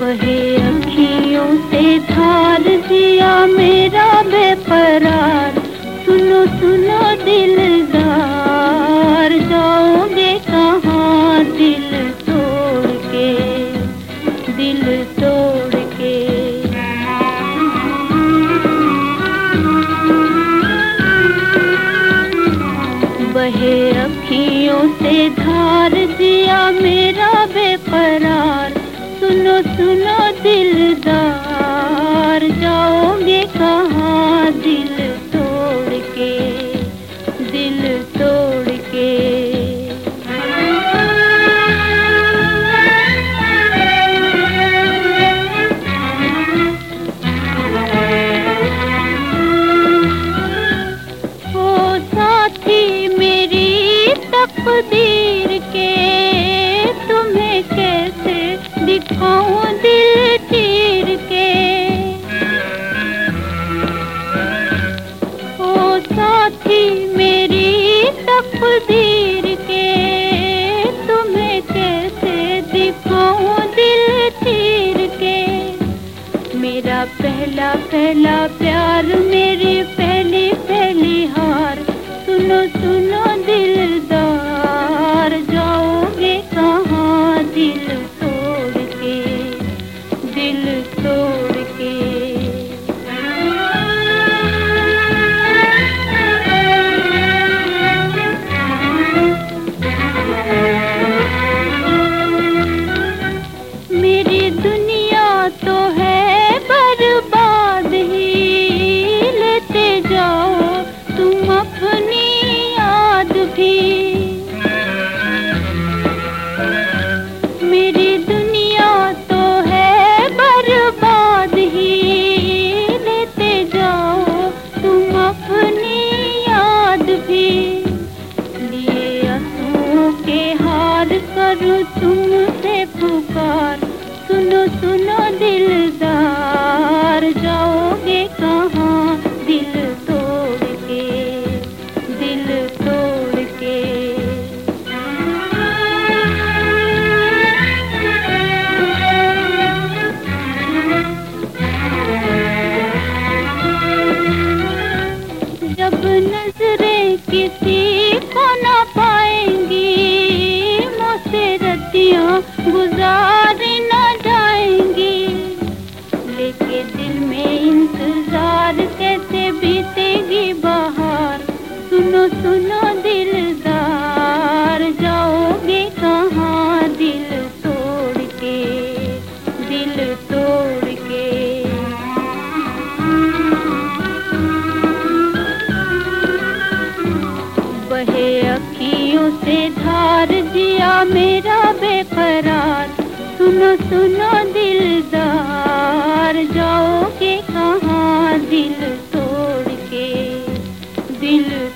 बहे अखियों से धार दिया मेरा बेपरार। सुनो सुनो दिलदार, जाओगे कहाँ दिल तोड़ के दिल तोड़ के बहे अखियों से धार तकदीर के, तुम्हें कैसे दिखाऊँ दिल चीर के? ओ साथी मेरी तकदीर के, तुम्हें कैसे दिखाऊँ दिल चीर के? मेरा पहला पहला प्यार मेरी दिलदार लेके दिल में इंतज़ार कैसे बीतेगी बाहर? सुनो सुनो दिलदार, जाओगे कहाँ दिल तोड़ के? दिल तोड़ के। बहे अखियों से धार दिया मेरा बेकरार। सुनो सुनो दिलदार। Bill